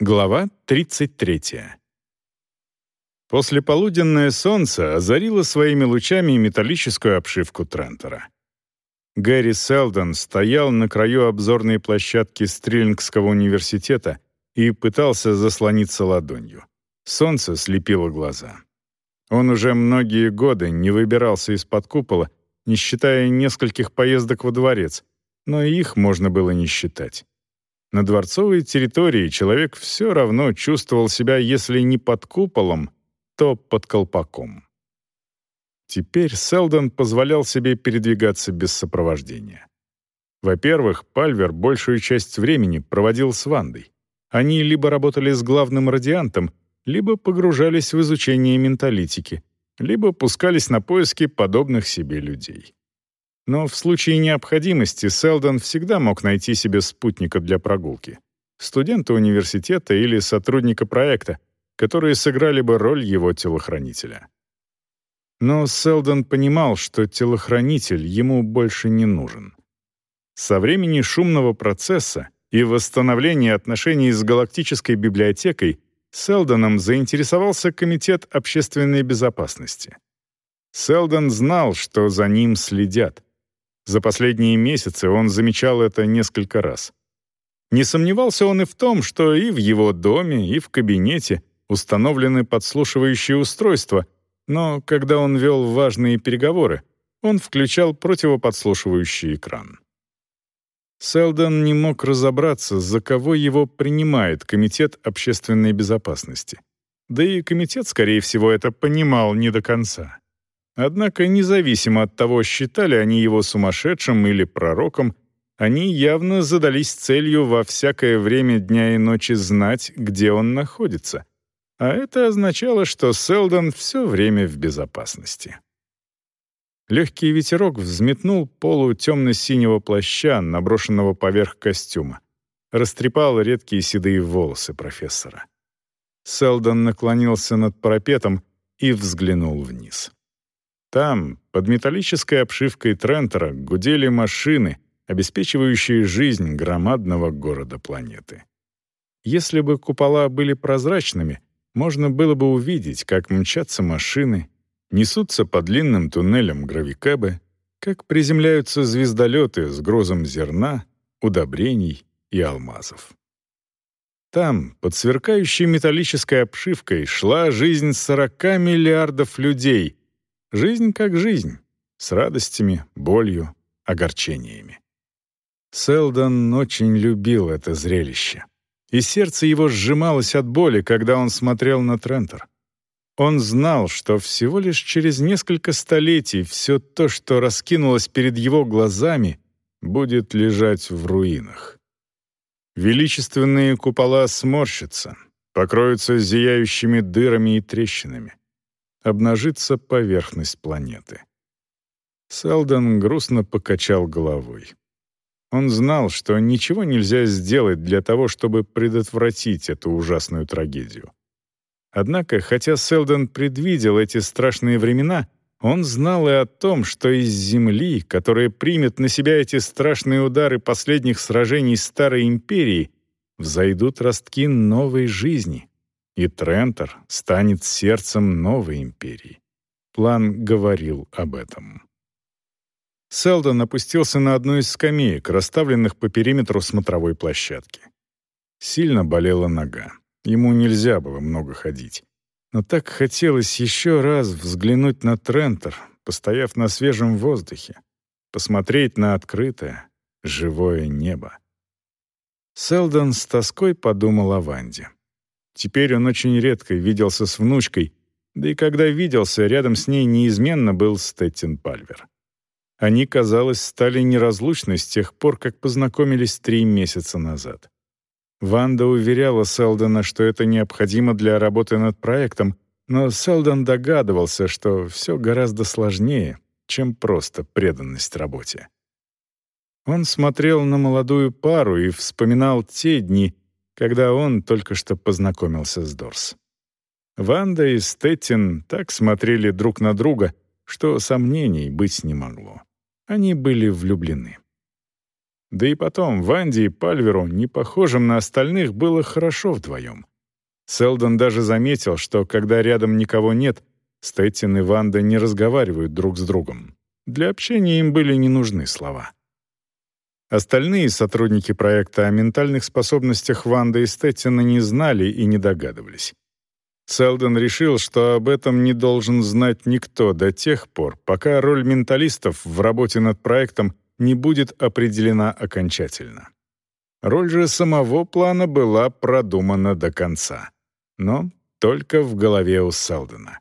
Глава 33. Послеполуденное солнце озарило своими лучами металлическую обшивку Трентера. Гэри Селдон стоял на краю обзорной площадки Стрелингского университета и пытался заслониться ладонью. Солнце слепило глаза. Он уже многие годы не выбирался из-под купола, не считая нескольких поездок во дворец, но их можно было не считать. На дворцовой территории человек все равно чувствовал себя, если не под куполом, то под колпаком. Теперь Селдон позволял себе передвигаться без сопровождения. Во-первых, Пальвер большую часть времени проводил с Вандой. Они либо работали с главным радиантом, либо погружались в изучение менталитики, либо пускались на поиски подобных себе людей. Но в случае необходимости Селдон всегда мог найти себе спутника для прогулки. Студента университета или сотрудника проекта, которые сыграли бы роль его телохранителя. Но Селдон понимал, что телохранитель ему больше не нужен. Со времени шумного процесса и восстановления отношений с галактической библиотекой Селдоном заинтересовался Комитет общественной безопасности. Селдон знал, что за ним следят — за последние месяцы он замечал это несколько раз. Не сомневался он и в том, что и в его доме, и в кабинете установлены подслушивающие устройства, но когда он вел важные переговоры, он включал противоподслушивающий экран. Селдон не мог разобраться, за кого его принимает Комитет общественной безопасности. Да и комитет, скорее всего, это понимал не до конца. Однако, независимо от того, считали они его сумасшедшим или пророком, они явно задались целью во всякое время дня и ночи знать, где он находится. А это означало, что Селдон все время в безопасности. Легкий ветерок взметнул полу темно-синего плаща, наброшенного поверх костюма. Растрепал редкие седые волосы профессора. Селдон наклонился над парапетом и взглянул вниз. Там, под металлической обшивкой Трентера, гудели машины, обеспечивающие жизнь громадного города планеты. Если бы купола были прозрачными, можно было бы увидеть, как мчатся машины, несутся по длинным туннелям гравикабы, как приземляются звездолеты с грузом зерна, удобрений и алмазов. Там, под сверкающей металлической обшивкой, шла жизнь 40 миллиардов людей, Жизнь как жизнь, с радостями, болью, огорчениями. Селдон очень любил это зрелище, и сердце его сжималось от боли, когда он смотрел на Трентер. Он знал, что всего лишь через несколько столетий все то, что раскинулось перед его глазами, будет лежать в руинах. Величественные купола сморщатся, покроются зияющими дырами и трещинами обнажится поверхность планеты. Селдон грустно покачал головой. Он знал, что ничего нельзя сделать для того, чтобы предотвратить эту ужасную трагедию. Однако, хотя Селдон предвидел эти страшные времена, он знал и о том, что из Земли, которая примет на себя эти страшные удары последних сражений Старой Империи, взойдут ростки новой жизни, и Трентер станет сердцем новой империи. План говорил об этом. Селдон опустился на одну из скамеек, расставленных по периметру смотровой площадки. Сильно болела нога. Ему нельзя было много ходить. Но так хотелось еще раз взглянуть на Трентер, постояв на свежем воздухе, посмотреть на открытое, живое небо. Селдон с тоской подумал о Ванде. Теперь он очень редко виделся с внучкой, да и когда виделся, рядом с ней неизменно был Стэттин Пальвер. Они, казалось, стали неразлучны с тех пор, как познакомились три месяца назад. Ванда уверяла Селдона, что это необходимо для работы над проектом, но Селдон догадывался, что все гораздо сложнее, чем просто преданность работе. Он смотрел на молодую пару и вспоминал те дни, когда он только что познакомился с Дорс. Ванда и Стеттин так смотрели друг на друга, что сомнений быть не могло. Они были влюблены. Да и потом, Ванде и Пальверу, не похожим на остальных, было хорошо вдвоем. Селдон даже заметил, что когда рядом никого нет, Стэттин и Ванда не разговаривают друг с другом. Для общения им были не нужны слова. Остальные сотрудники проекта о ментальных способностях Ванды и Стэттина не знали и не догадывались. Селдон решил, что об этом не должен знать никто до тех пор, пока роль менталистов в работе над проектом не будет определена окончательно. Роль же самого плана была продумана до конца. Но только в голове у Селдона.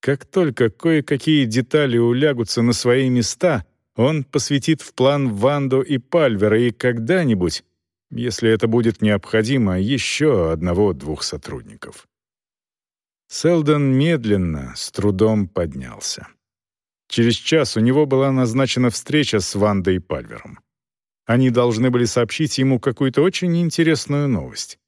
Как только кое-какие детали улягутся на свои места, он посвятит в план Ванду и Пальвера и когда-нибудь, если это будет необходимо, еще одного-двух сотрудников. Селдон медленно, с трудом поднялся. Через час у него была назначена встреча с Вандой и Пальвером. Они должны были сообщить ему какую-то очень интересную новость.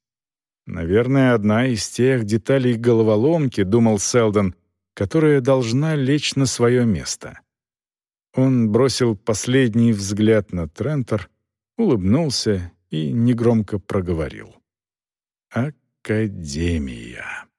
Наверное, одна из тех деталей головоломки, думал Селдон, которая должна лечь на свое место. Он бросил последний взгляд на Трентер, улыбнулся и негромко проговорил. «Академия».